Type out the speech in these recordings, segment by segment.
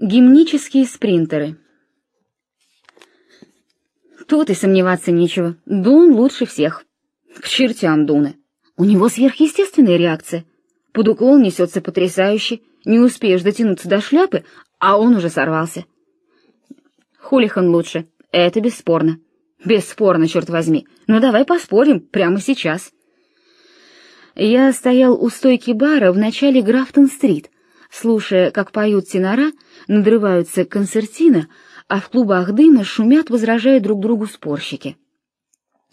Гимнические спринтеры. Тут и сомневаться нечего. Дун лучше всех. К чертям Дуна. У него сверхъестественная реакция. Под уклон несется потрясающе. Не успеешь дотянуться до шляпы, а он уже сорвался. Хулихан лучше. Это бесспорно. Бесспорно, черт возьми. Ну давай поспорим прямо сейчас. Я стоял у стойки бара в начале Графтон-стрит, слушая, как поют тенора, надрываются концертина, а в клубах дыма шумят, возражая друг другу спорщики.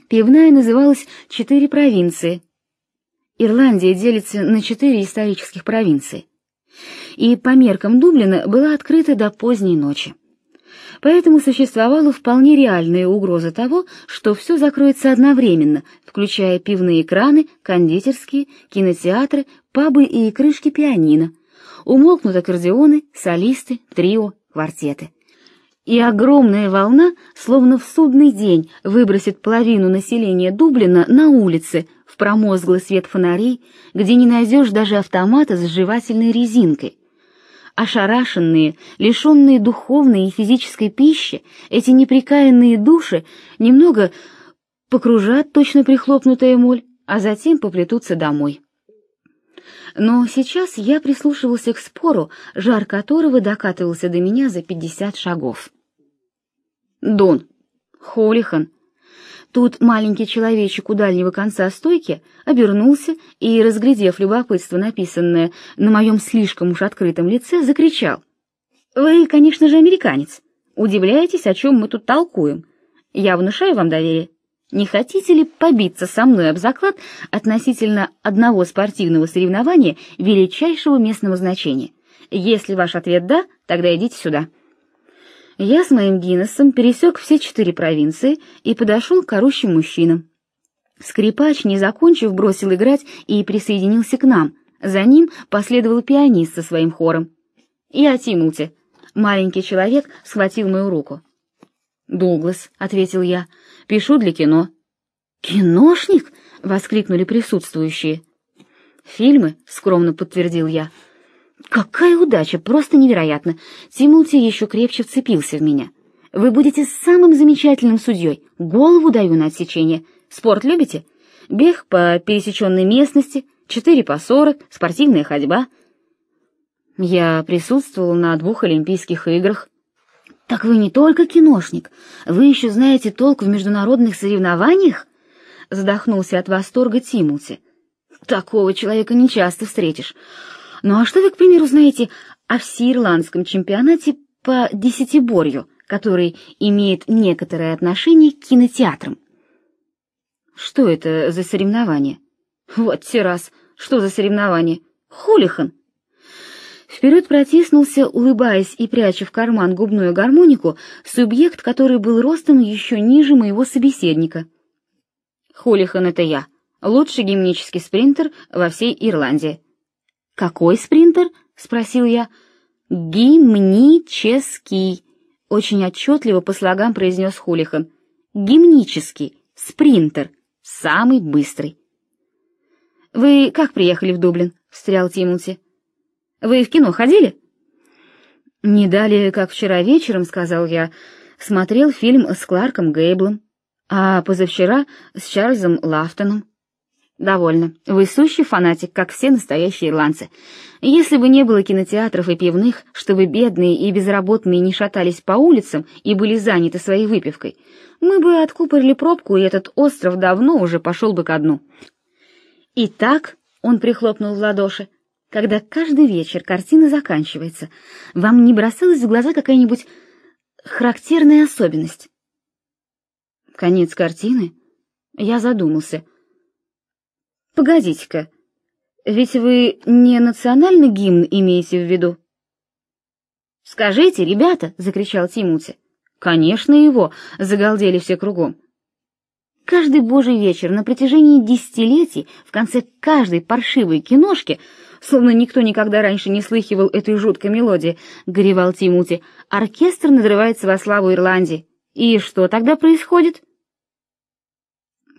Пивная называлась «Четыре провинции». Ирландия делится на четыре исторических провинции. И по меркам Дублина была открыта до поздней ночи. Поэтому существовала вполне реальная угроза того, что все закроется одновременно, включая пивные краны, кондитерские, кинотеатры, пабы и крышки пианино, умолкнут аккордеоны, солисты, трио, квартеты. И огромная волна, словно в судный день, выбросит половину населения Дублина на улицы, в промозглый свет фонарей, где не найдешь даже автомата с жевательной резинкой. Ошарашенные, лишенные духовной и физической пищи, эти неприкаянные души немного покружат точно прихлопнутая моль, а затем поплетутся домой. Но сейчас я прислушивался к спору, жар которого докатывался до меня за пятьдесят шагов. «Дон, Холихан!» Тут маленький человечек у дальнего конца стойки обернулся и, разглядев любопытство, написанное на моем слишком уж открытом лице, закричал. «Вы, конечно же, американец. Удивляетесь, о чем мы тут толкуем. Я внушаю вам доверие. Не хотите ли побиться со мной об заклад относительно одного спортивного соревнования величайшего местного значения? Если ваш ответ «да», тогда идите сюда». Я с моим Гиннесом пересек все четыре провинции и подошел к орущим мужчинам. Скрипач, не закончив, бросил играть и присоединился к нам. За ним последовал пианист со своим хором. «Я Тимути». Маленький человек схватил мою руку. «Дуглас», — ответил я, — «пишу для кино». «Киношник?» — воскликнули присутствующие. «Фильмы», — скромно подтвердил я. «Какая удача! Просто невероятно! Тимути еще крепче вцепился в меня. Вы будете самым замечательным судьей. Голову даю на отсечение. Спорт любите? Бег по пересеченной местности, четыре по сорок, спортивная ходьба». Я присутствовал на двух Олимпийских играх. «Так вы не только киношник, вы еще знаете толк в международных соревнованиях?» Задохнулся от восторга Тимути. «Такого человека не часто встретишь. Ну а что вы, к примеру, знаете о всеирландском чемпионате по десятиборью, который имеет некоторое отношение к кинотеатрам?» «Что это за соревнование?» «Вот те раз, что за соревнование? Хулихан!» Вперед протиснулся, улыбаясь и пряча в карман губную гармонику, субъект, который был ростом еще ниже моего собеседника. Хулихан — это я, лучший гимнический спринтер во всей Ирландии. «Какой спринтер?» — спросил я. «Гимнический», — очень отчетливо по слогам произнес Хулихан. «Гимнический, спринтер, самый быстрый». «Вы как приехали в Дублин?» — встрял Тимути. Вы в кино ходили? Не далее, как вчера вечером, сказал я, смотрел фильм с Кларком Гейблом, а позавчера с Чарльзом Лафтоном. Довольно. Вы сущий фанатик, как все настоящие ирландцы. Если бы не было кинотеатров и пивных, чтобы бедные и безработные не шатались по улицам и были заняты своей выпивкой, мы бы откупорили пробку, и этот остров давно уже пошел бы ко дну. Итак, он прихлопнул в ладоши, когда каждый вечер картина заканчивается, вам не бросалась в глаза какая-нибудь характерная особенность? Конец картины? Я задумался. Погодите-ка, ведь вы не национальный гимн имеете в виду? «Скажите, ребята!» — закричал Тимути. «Конечно его!» — загалдели все кругом. Каждый божий вечер на протяжении десятилетий в конце каждой паршивой киношки словно никто никогда раньше не слыхивал этой жуткой мелодии, горевал Тимути. Оркестр надрывается во славу Ирландии. И что тогда происходит?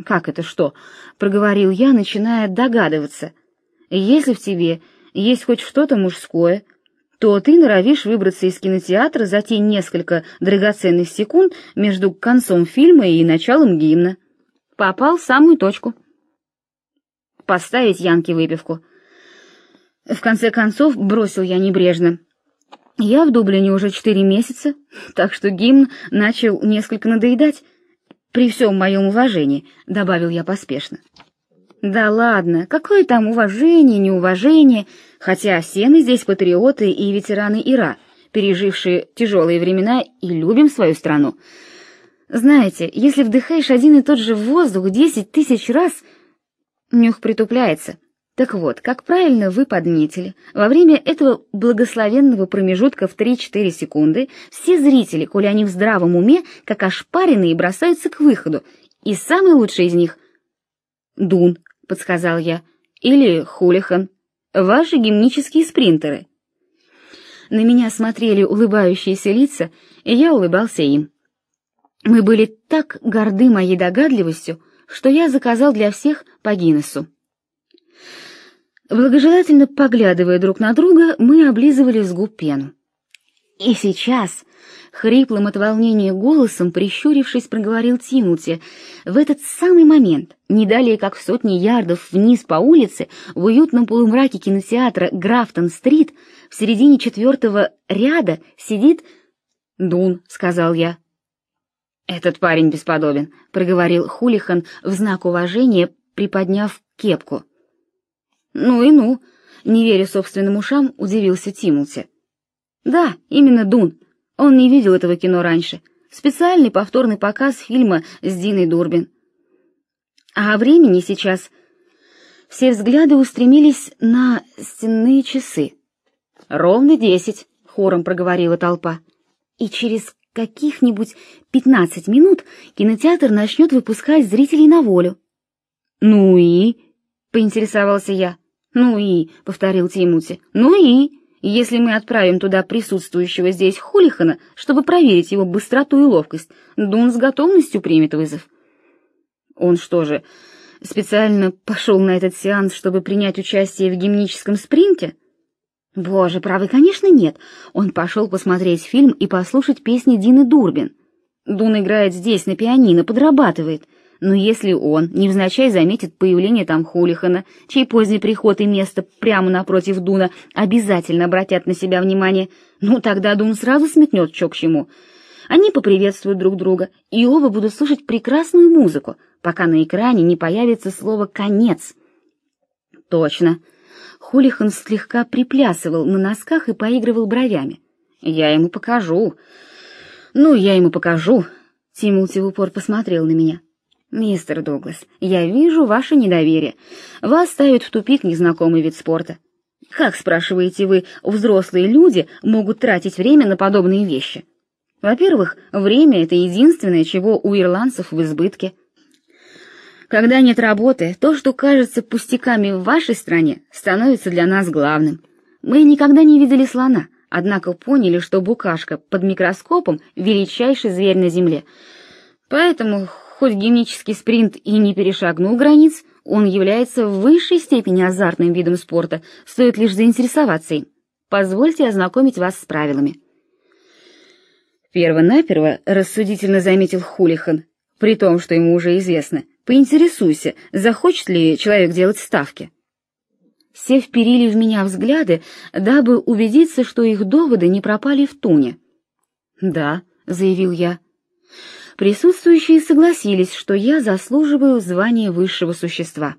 Как это что? проговорил я, начиная догадываться. Если в тебе есть хоть что-то мужское, то ты норовишь выбраться из кинотеатра за те несколько драгоценных секунд между концом фильма и началом гимна. Попал в самую точку. Поставить Янке выпивку. В конце концов, бросил я небрежно. Я в Дублине уже четыре месяца, так что гимн начал несколько надоедать. При всем моем уважении, добавил я поспешно. Да ладно, какое там уважение, неуважение, хотя все мы здесь патриоты и ветераны Ира, пережившие тяжелые времена и любим свою страну. Знаете, если вдыхаешь один и тот же воздух десять тысяч раз, нюх притупляется. Так вот, как правильно вы подметили, во время этого благословенного промежутка в 3-4 секунды все зрители, коли они в здравом уме, как ошпаренные, бросаются к выходу, и самый лучший из них — Дун, — подсказал я, — или Хулихан, ваши гимнические спринтеры. На меня смотрели улыбающиеся лица, и я улыбался им. Мы были так горды моей догадливостью, что я заказал для всех по Гиннесу. Благожелательно поглядывая друг на друга, мы облизывали с губ пену. И сейчас, хриплым от волнения голосом, прищурившись, проговорил Тимути, в этот самый момент, не далее как в сотни ярдов вниз по улице, в уютном полумраке кинотеатра Графтон-стрит, в середине четвертого ряда сидит Дун, сказал я. Этот парень бесподобен, проговорил Хулихан в знак уважения, приподняв кепку. «Ну и ну!» — не веря собственным ушам, удивился Тимути. «Да, именно Дун. Он не видел этого кино раньше. Специальный повторный показ фильма с Диной Дурбин. А о времени сейчас все взгляды устремились на стенные часы. «Ровно десять», — хором проговорила толпа. «И через каких-нибудь пятнадцать минут кинотеатр начнет выпускать зрителей на волю». «Ну и?» — поинтересовался я. «Ну и», — повторил Тимути, — «ну и, если мы отправим туда присутствующего здесь Хулихана, чтобы проверить его быстроту и ловкость, Дун с готовностью примет вызов». Он что же, специально пошел на этот сеанс, чтобы принять участие в гимническом спринте? Боже, правы, конечно, нет. Он пошел посмотреть фильм и послушать песни Дины Дурбин. Дун играет здесь на пианино, подрабатывает — но если он невзначай заметит появление там Хулихана, чей поздний приход и место прямо напротив Дуна обязательно обратят на себя внимание, ну тогда Дун сразу сметнет, что к чему. Они поприветствуют друг друга, и оба будут слушать прекрасную музыку, пока на экране не появится слово «конец». Точно. Хулихан слегка приплясывал на носках и поигрывал бровями. «Я ему покажу». «Ну, я ему покажу». Тимулти в упор посмотрел на меня. «Мистер Дуглас, я вижу ваше недоверие. Вас ставит в тупик незнакомый вид спорта. Как, спрашиваете вы, взрослые люди могут тратить время на подобные вещи? Во-первых, время — это единственное, чего у ирландцев в избытке. Когда нет работы, то, что кажется пустяками в вашей стране, становится для нас главным. Мы никогда не видели слона, однако поняли, что букашка под микроскопом — величайший зверь на земле. Поэтому Хоть гимнический спринт и не перешагнул границ, он является в высшей степени азартным видом спорта, стоит лишь заинтересоваться им. Позвольте ознакомить вас с правилами. Первонаперво рассудительно заметил Хулихан, при том, что ему уже известно. Поинтересуйся, захочет ли человек делать ставки. Все вперили в меня взгляды, дабы убедиться, что их доводы не пропали в туне. «Да», — заявил я, Присутствующие согласились, что я заслуживаю звания высшего существа.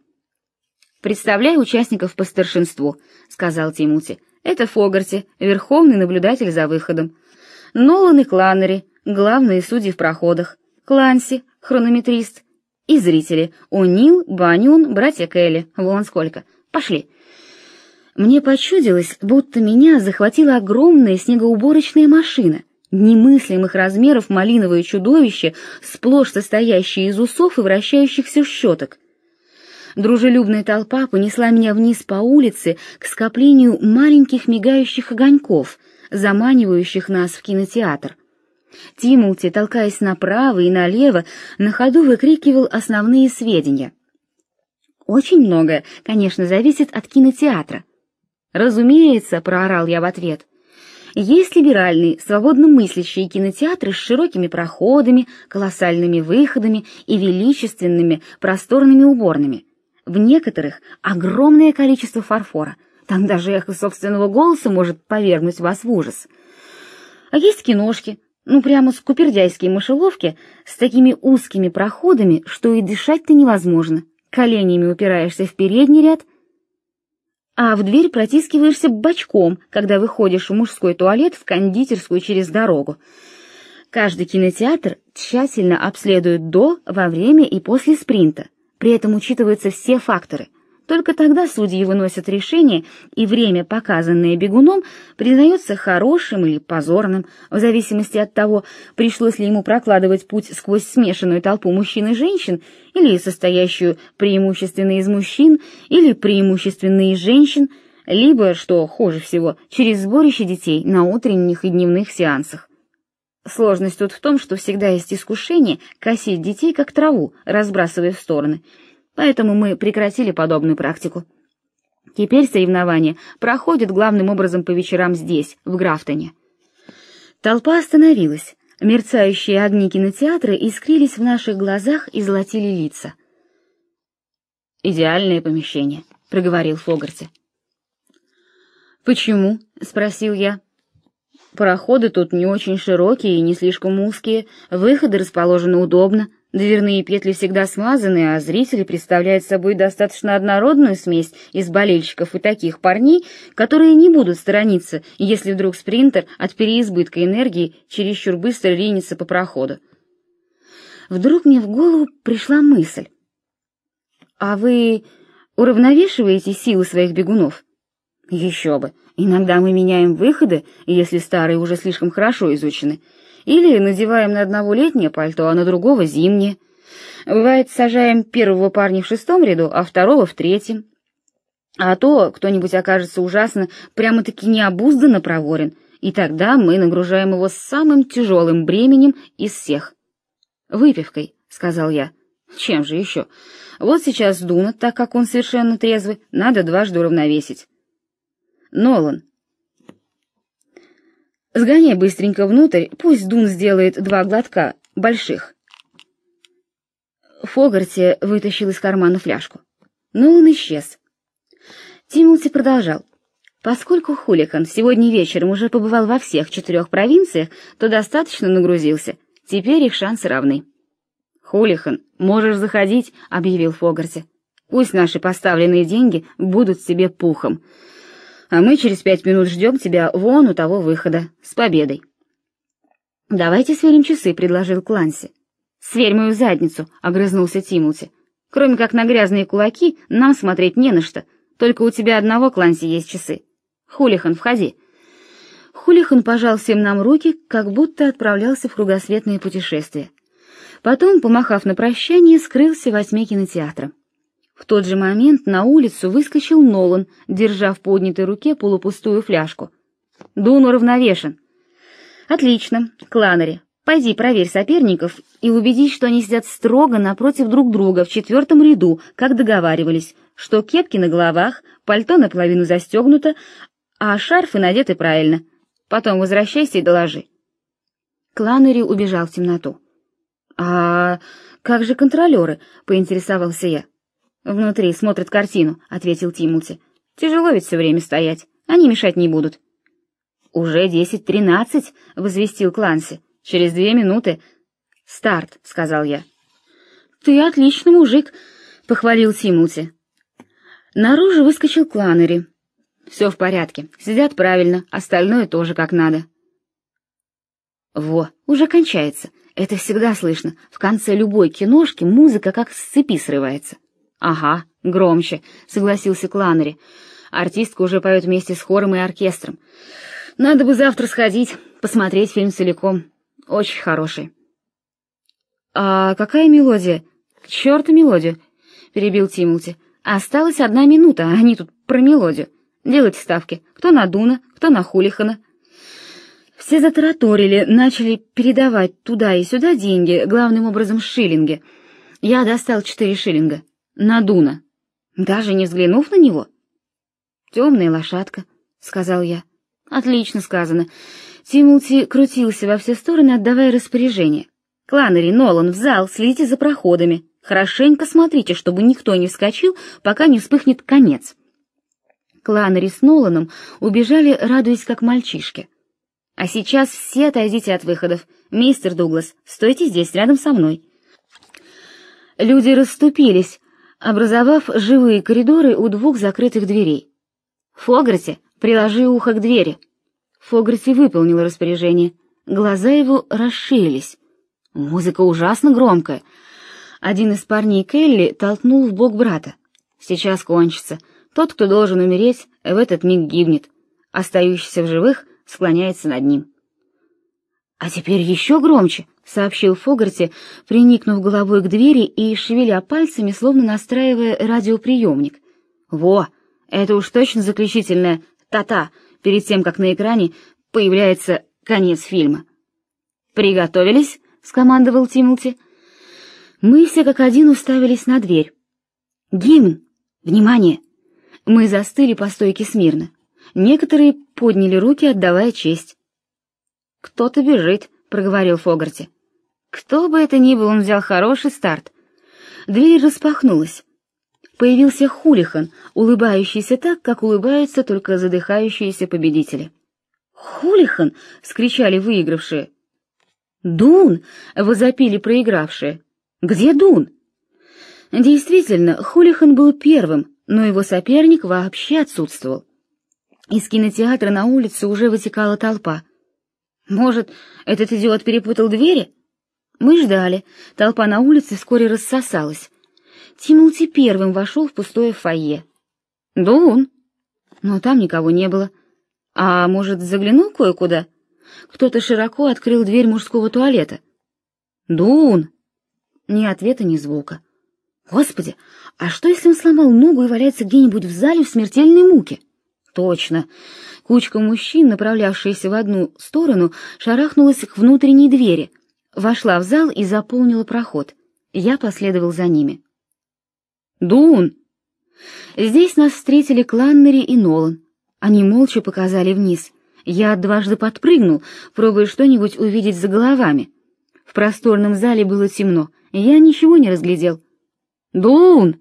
«Представляю участников по старшинству», — сказал Тимути. «Это Фогарти, верховный наблюдатель за выходом. Нолан и Кланнери, главные судьи в проходах. Кланси, хронометрист. И зрители. О'Нил, Банюн, братья Келли. Вон сколько. Пошли». Мне почудилось, будто меня захватила огромная снегоуборочная машина, немыслимых размеров малиновое чудовище, сплошь состоящее из усов и вращающихся щеток. Дружелюбная толпа понесла меня вниз по улице к скоплению маленьких мигающих огоньков, заманивающих нас в кинотеатр. Тимути, толкаясь направо и налево, на ходу выкрикивал основные сведения. Очень многое, конечно, зависит от кинотеатра. «Разумеется», — проорал я в ответ, Есть либеральные, свободно мыслящие кинотеатры с широкими проходами, колоссальными выходами и величественными просторными уборными. В некоторых огромное количество фарфора. Там даже эхо собственного голоса может повергнуть вас в ужас. А есть киношки, ну прямо скупердяйские мышеловки с такими узкими проходами, что и дышать-то невозможно. Коленями упираешься в передний ряд, а в дверь протискиваешься бочком, когда выходишь в мужской туалет в кондитерскую через дорогу. Каждый кинотеатр тщательно обследует до, во время и после спринта. При этом учитываются все факторы – только тогда судьи выносят решение, и время, показанное бегуном, признается хорошим или позорным, в зависимости от того, пришлось ли ему прокладывать путь сквозь смешанную толпу мужчин и женщин, или состоящую преимущественно из мужчин, или преимущественно из женщин, либо, что хуже всего, через сборище детей на утренних и дневных сеансах. Сложность тут в том, что всегда есть искушение косить детей как траву, разбрасывая в стороны – поэтому мы прекратили подобную практику. Теперь соревнования проходят главным образом по вечерам здесь, в Графтоне. Толпа остановилась. Мерцающие огни кинотеатра искрились в наших глазах и золотили лица. «Идеальное помещение», — проговорил Фогарти. «Почему?» — спросил я. «Пароходы тут не очень широкие и не слишком узкие, выходы расположены удобно, Дверные петли всегда смазаны, а зрители представляют собой достаточно однородную смесь из болельщиков и таких парней, которые не будут сторониться, если вдруг спринтер от переизбытка энергии чересчур быстро ринется по проходу. Вдруг мне в голову пришла мысль. «А вы уравновешиваете силы своих бегунов?» «Еще бы! Иногда мы меняем выходы, если старые уже слишком хорошо изучены». Или надеваем на одного летнее пальто, а на другого зимнее. Бывает, сажаем первого парня в шестом ряду, а второго в третьем. А то кто-нибудь окажется ужасно, прямо-таки необузданно проворен, и тогда мы нагружаем его самым тяжелым бременем из всех. «Выпивкой», — сказал я. «Чем же еще? Вот сейчас Дуна, так как он совершенно трезвый, надо дважды уравновесить». «Нолан, Сгоняй быстренько внутрь, пусть Дун сделает два глотка, больших. Фогарти вытащил из кармана фляжку. Но он исчез. Тимулти продолжал. Поскольку Хулихан сегодня вечером уже побывал во всех четырех провинциях, то достаточно нагрузился. Теперь их шансы равны. «Хулихан, можешь заходить», — объявил Фогарти. «Пусть наши поставленные деньги будут себе пухом а мы через пять минут ждем тебя вон у того выхода. С победой!» «Давайте сверим часы», — предложил Кланси. «Сверь мою задницу», — огрызнулся Тимути. «Кроме как на грязные кулаки, нам смотреть не на что. Только у тебя одного, Кланси, есть часы. Хулихан, входи». Хулихан пожал всем нам руки, как будто отправлялся в кругосветное путешествие. Потом, помахав на прощание, скрылся во тьме кинотеатра. В тот же момент на улицу выскочил Нолан, держа в поднятой руке полупустую фляжку. «Дун уравновешен». «Отлично, Кланери, пойди проверь соперников и убедись, что они сидят строго напротив друг друга в четвертом ряду, как договаривались, что кепки на головах, пальто наполовину застегнуто, а шарфы надеты правильно. Потом возвращайся и доложи». Кланери убежал в темноту. «А как же контролеры?» — поинтересовался я. «Внутри смотрят картину», — ответил Тимути. «Тяжело ведь все время стоять. Они мешать не будут». «Уже десять-тринадцать», — возвестил Кланси. «Через две минуты». «Старт», — сказал я. «Ты отличный мужик», — похвалил Тимути. Наружу выскочил Кланери. «Все в порядке. Сидят правильно, остальное тоже как надо». «Во, уже кончается. Это всегда слышно. В конце любой киношки музыка как с цепи срывается». «Ага, громче», — согласился Кланери. «Артистка уже поет вместе с хором и оркестром. Надо бы завтра сходить, посмотреть фильм целиком. Очень хороший». «А какая мелодия?» «К черту мелодию», — перебил Тимулти. «Осталась одна минута, а они тут про мелодию. Делайте ставки. Кто на Дуна, кто на Хулихана». Все затараторили, начали передавать туда и сюда деньги, главным образом шиллинги. Я достал четыре шиллинга на Дуна, даже не взглянув на него. «Темная лошадка», — сказал я. Отлично сказано. Тимути крутился во все стороны, отдавая распоряжение. Кланери, Нолан, в зал, следите за проходами. Хорошенько смотрите, чтобы никто не вскочил, пока не вспыхнет конец. Кланери с Ноланом убежали, радуясь как мальчишки. А сейчас все отойдите от выходов. Мистер Дуглас, стойте здесь, рядом со мной. Люди расступились, образовав живые коридоры у двух закрытых дверей. Фогарти, приложи ухо к двери. Фогарти выполнил распоряжение. Глаза его расширились. Музыка ужасно громкая. Один из парней Келли толкнул в бок брата. Сейчас кончится. Тот, кто должен умереть, в этот миг гибнет. Остающийся в живых склоняется над ним. А теперь еще громче, сообщил Фогарти, приникнув головой к двери и шевеля пальцами, словно настраивая радиоприемник. Во, это уж точно заключительная та-та, перед тем, как на экране появляется конец фильма. Приготовились? скомандовал Тимолти. Мы все как один уставились на дверь. Гимн! Внимание! Мы застыли по стойке смирно. Некоторые подняли руки, отдавая честь. «Кто-то бежит», — проговорил Фогарти. Кто бы это ни был, он взял хороший старт. Дверь распахнулась. Появился Хулихан, улыбающийся так, как улыбаются только задыхающиеся победители. «Хулихан!» — скричали выигравшие. «Дун!» — возопили проигравшие. «Где Дун?» Действительно, Хулихан был первым, но его соперник вообще отсутствовал. Из кинотеатра на улице уже вытекала толпа. Может, этот идиот перепутал двери? Мы ждали. Толпа на улице вскоре рассосалась. Тимулти первым вошел в пустое фойе. Дун. Но там никого не было. А может, заглянул кое-куда? Кто-то широко открыл дверь мужского туалета. Дун. Ни ответа, ни звука. Господи, а что если он сломал ногу и валяется где-нибудь в зале в смертельной муке? Точно. Кучка мужчин, направлявшаяся в одну сторону, шарахнулась к внутренней двери, вошла в зал и заполнила проход. Я последовал за ними. «Дун!» Здесь нас встретили Кланнери и Нолан. Они молча показали вниз. Я дважды подпрыгнул, пробуя что-нибудь увидеть за головами. В просторном зале было темно, я ничего не разглядел. «Дун!»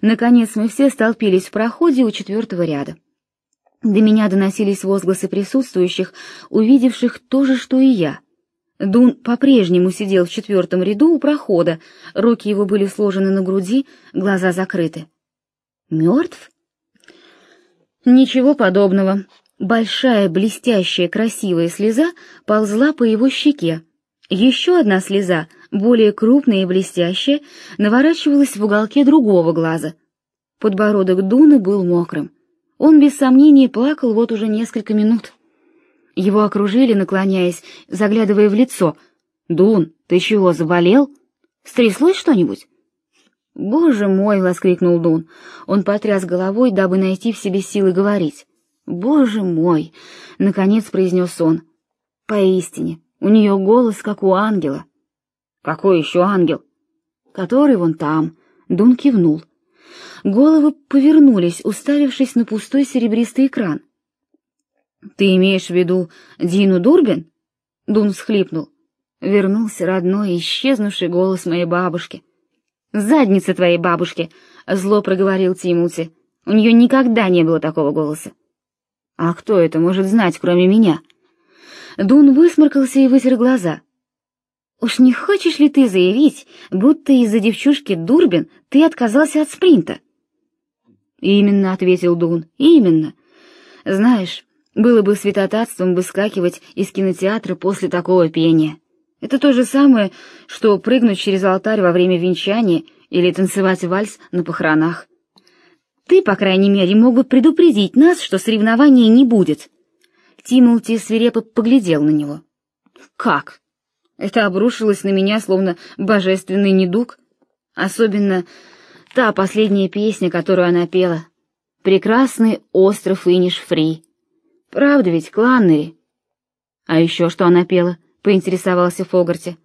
Наконец мы все столпились в проходе у четвертого ряда. До меня доносились возгласы присутствующих, увидевших то же, что и я. Дун по-прежнему сидел в четвертом ряду у прохода, руки его были сложены на груди, глаза закрыты. Мертв? Ничего подобного. Большая, блестящая, красивая слеза ползла по его щеке. Еще одна слеза, более крупная и блестящая, наворачивалась в уголке другого глаза. Подбородок Дуна был мокрым. Он без сомнения плакал вот уже несколько минут. Его окружили, наклоняясь, заглядывая в лицо. «Дун, ты чего, заболел? Стряслось что-нибудь?» «Боже мой!» — воскликнул Дун. Он потряс головой, дабы найти в себе силы говорить. «Боже мой!» — наконец произнес он. «Поистине, у нее голос, как у ангела». «Какой еще ангел?» «Который вон там». Дун кивнул. Головы повернулись, уставившись на пустой серебристый экран. Ты имеешь в виду Дину Дурбин? Дун всхлипнул. Вернулся родной, исчезнувший голос моей бабушки. Задница твоей бабушки, зло проговорил Тимути. У нее никогда не было такого голоса. А кто это может знать, кроме меня? Дун высморкался и вытер глаза. Уж не хочешь ли ты заявить, будто из-за девчушки Дурбин ты отказался от спринта? Именно, ответил Дун. Именно. Знаешь, было бы святотатством выскакивать из кинотеатра после такого пения. Это то же самое, что прыгнуть через алтарь во время венчания или танцевать вальс на похоронах. Ты, по крайней мере, мог бы предупредить нас, что соревнования не будет. Тимоти свирепо поглядел на него. Как? Это обрушилось на меня словно божественный недуг, особенно та последняя песня, которую она пела. Прекрасный остров Иниш-Фри. Правда ведь, Кланнери? А еще что она пела? Поинтересовался Фогарти.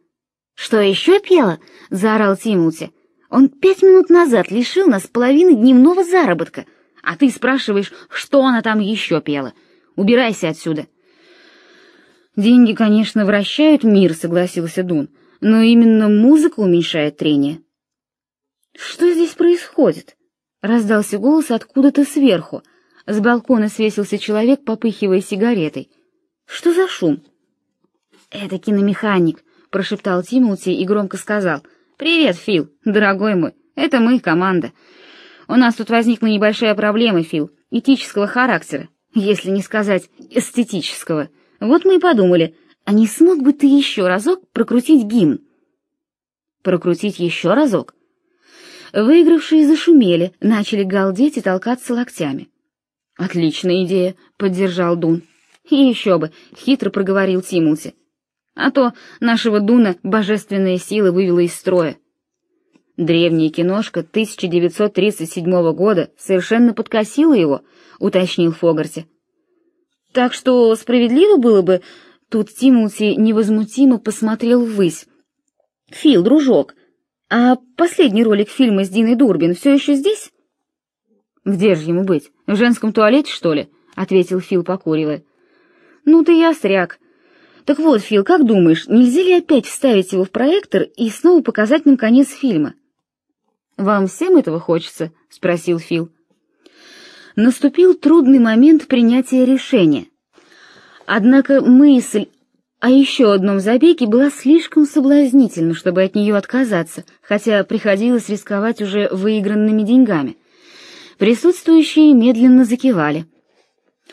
Что еще пела? Заорал Тимоти. Он пять минут назад лишил нас половины дневного заработка, а ты спрашиваешь, что она там еще пела. Убирайся отсюда. Деньги, конечно, вращают мир, согласился Дун, но именно музыка уменьшает трение. Что здесь происходит? Раздался голос откуда-то сверху. С балкона свесился человек, попыхивая сигаретой. Что за шум? Это киномеханик, прошептал Тимути и громко сказал: "Привет, Фил, дорогой мой. Это мы, команда. У нас тут возникла небольшая проблема, Фил, этического характера, если не сказать эстетического. Вот мы и подумали, а не смог бы ты еще разок прокрутить гимн? Прокрутить еще разок? Выигравшие зашумели, начали галдеть и толкаться локтями. Отличная идея, поддержал Дун. И еще бы, хитро проговорил Тимути. А то нашего Дуна божественная сила вывела из строя. Древняя киношка 1937 года совершенно подкосила его, уточнил Фогарти. Так что справедливо было бы... Тут Тимути невозмутимо посмотрел ввысь. «Фил, дружок, а последний ролик фильма с Диной Дурбин все еще здесь?» «Где же ему быть? В женском туалете, что ли?» — ответил Фил, покуривая. «Ну ты ястряк. Так вот, Фил, как думаешь, нельзя ли опять вставить его в проектор и снова показать нам конец фильма?» «Вам всем этого хочется?» — спросил Фил наступил трудный момент принятия решения. Однако мысль о еще одном забеге была слишком соблазнительна, чтобы от нее отказаться, хотя приходилось рисковать уже выигранными деньгами. Присутствующие медленно закивали.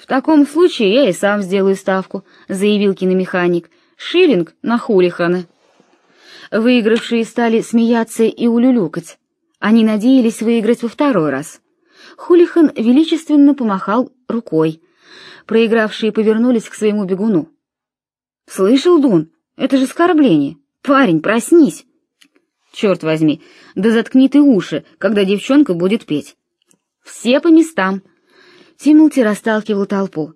«В таком случае я и сам сделаю ставку», — заявил киномеханик. «Шиллинг на Хулихана». Выигравшие стали смеяться и улюлюкать. Они надеялись выиграть во второй раз. Хулихан величественно помахал рукой. Проигравшие повернулись к своему бегуну. «Слышал, Дун? Это же оскорбление! Парень, проснись!» «Черт возьми, да заткни ты уши, когда девчонка будет петь!» «Все по местам!» Тимулти расталкивал толпу.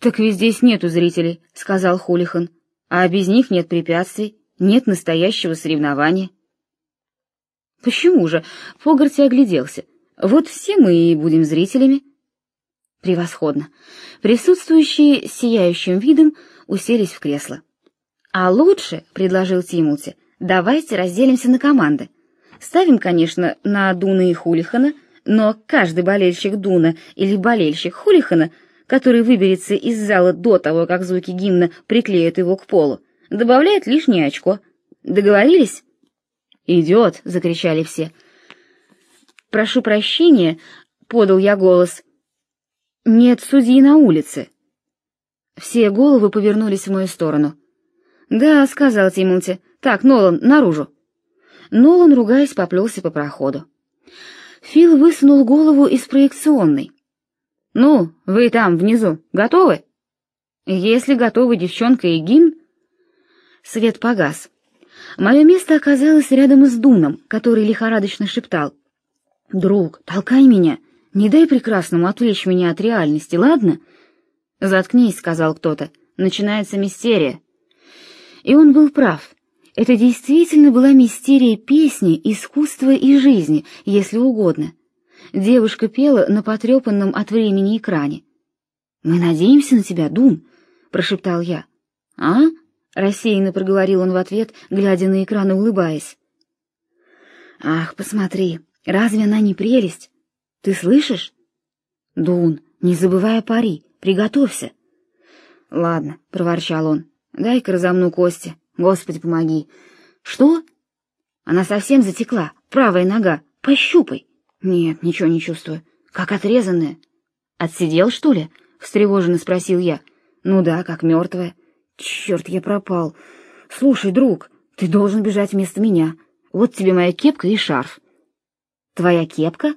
«Так ведь здесь нету зрителей», — сказал Хулихан. «А без них нет препятствий, нет настоящего соревнования». «Почему же?» — Фогарти огляделся. Вот все мы и будем зрителями. Превосходно. Присутствующие с сияющим видом уселись в кресло. А лучше, предложил Тимути, давайте разделимся на команды. Ставим, конечно, на Дуна и Хулихана, но каждый болельщик Дуна или болельщик Хулихана, который выберется из зала до того, как звуки гимна приклеят его к полу, добавляет лишнее очко. Договорились? «Идет!» — закричали все. «Прошу прощения», — подал я голос. «Нет судьи на улице». Все головы повернулись в мою сторону. «Да», — сказал Тимонти. «Так, Нолан, наружу». Нолан, ругаясь, поплелся по проходу. Фил высунул голову из проекционной. «Ну, вы там, внизу, готовы?» «Если готовы девчонка и гимн...» Свет погас. Мое место оказалось рядом с Дуном, который лихорадочно шептал. «Друг, толкай меня, не дай прекрасному отвлечь меня от реальности, ладно?» «Заткнись», — сказал кто-то, — «начинается мистерия». И он был прав. Это действительно была мистерия песни, искусства и жизни, если угодно. Девушка пела на потрепанном от времени экране. «Мы надеемся на тебя, Дун», — прошептал я. «А?» — рассеянно проговорил он в ответ, глядя на экран и улыбаясь. «Ах, посмотри, Разве она не прелесть? Ты слышишь? Дун, не забывай о пари, приготовься. Ладно, проворчал он. Дай-ка разомну кости. Господи, помоги. Что? Она совсем затекла. Правая нога. Пощупай. Нет, ничего не чувствую. Как отрезанная. Отсидел, что ли? встревоженно спросил я. Ну да, как мертвая. Черт, я пропал. Слушай, друг, ты должен бежать вместо меня. Вот тебе моя кепка и шарф. Твоя кепка?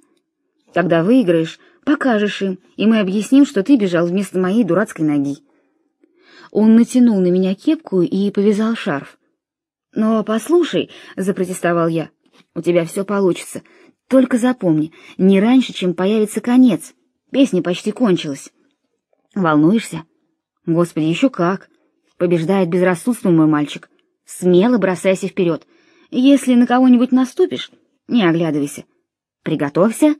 Когда выиграешь, покажешь им, и мы объясним, что ты бежал вместо моей дурацкой ноги. Он натянул на меня кепку и повязал шарф. Но послушай, запротестовал я. У тебя все получится. Только запомни, не раньше, чем появится конец. Песня почти кончилась. Волнуешься? Господи, еще как. Побеждает безрассудство мой мальчик. Смело бросайся вперед. Если на кого-нибудь наступишь, не оглядывайся. Приготовься.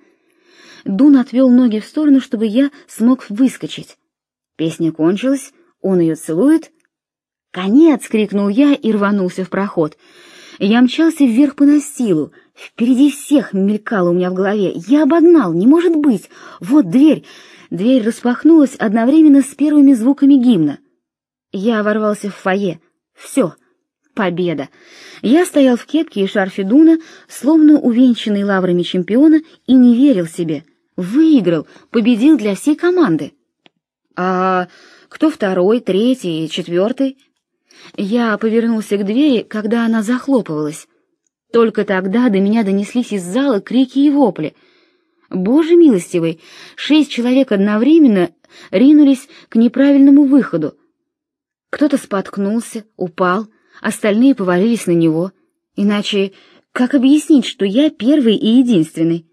Дун отвел ноги в сторону, чтобы я смог выскочить. Песня кончилась, он ее целует. «Конец!» — крикнул я и рванулся в проход. Я мчался вверх по настилу. Впереди всех мелькало у меня в голове. Я обогнал, не может быть. Вот дверь. Дверь распахнулась одновременно с первыми звуками гимна. Я ворвался в фойе. Все. Победа. Я стоял в кепке и шарфе Дуна, словно увенчанный лаврами чемпиона, и не верил себе. Выиграл, победил для всей команды. А кто второй, третий и четвертый? Я повернулся к двери, когда она захлопывалась. Только тогда до меня донеслись из зала крики и вопли. Боже милостивый, шесть человек одновременно ринулись к неправильному выходу. Кто-то споткнулся, упал, остальные повалились на него. Иначе как объяснить, что я первый и единственный?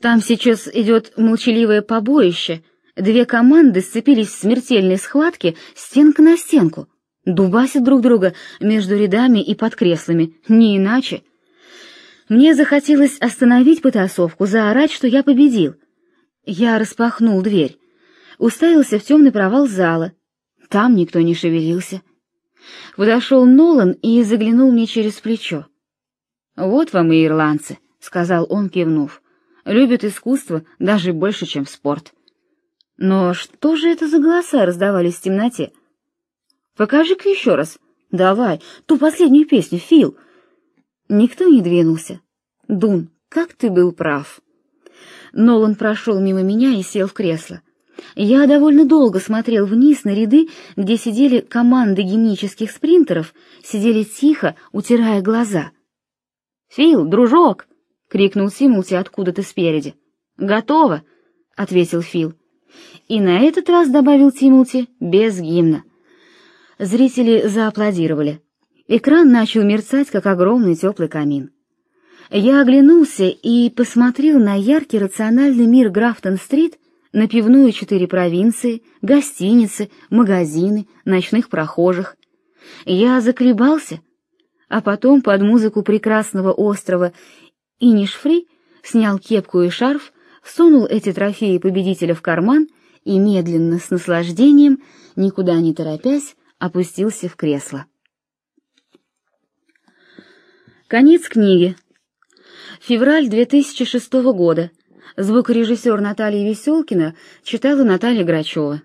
Там сейчас идет молчаливое побоище. Две команды сцепились в смертельной схватке стенка на стенку дубасят друг друга между рядами и под креслами, не иначе. Мне захотелось остановить потасовку, заорать, что я победил. Я распахнул дверь, уставился в темный провал зала. Там никто не шевелился. Подошел Нолан и заглянул мне через плечо. «Вот вам и ирландцы», — сказал он, кивнув. «Любят искусство даже больше, чем спорт». Но что же это за голоса раздавались в темноте? Покажи-ка еще раз. Давай, ту последнюю песню, Фил. Никто не двинулся. Дун, как ты был прав. Нолан прошел мимо меня и сел в кресло. Я довольно долго смотрел вниз на ряды, где сидели команды гимнических спринтеров, сидели тихо, утирая глаза. «Фил, дружок!» — крикнул Симулти откуда-то спереди. «Готово!» — ответил Фил. И на этот раз добавил Тимулти без гимна. Зрители зааплодировали. Экран начал мерцать, как огромный теплый камин. Я оглянулся и посмотрел на яркий рациональный мир Графтон-стрит, на пивную четыре провинции, гостиницы, магазины, ночных прохожих. Я заколебался, а потом под музыку прекрасного острова Инишфри снял кепку и шарф, сунул эти трофеи победителя в карман и медленно, с наслаждением, никуда не торопясь, опустился в кресло. Конец книги. Февраль 2006 года. Звукорежиссер Наталья Веселкина читала Наталья Грачева.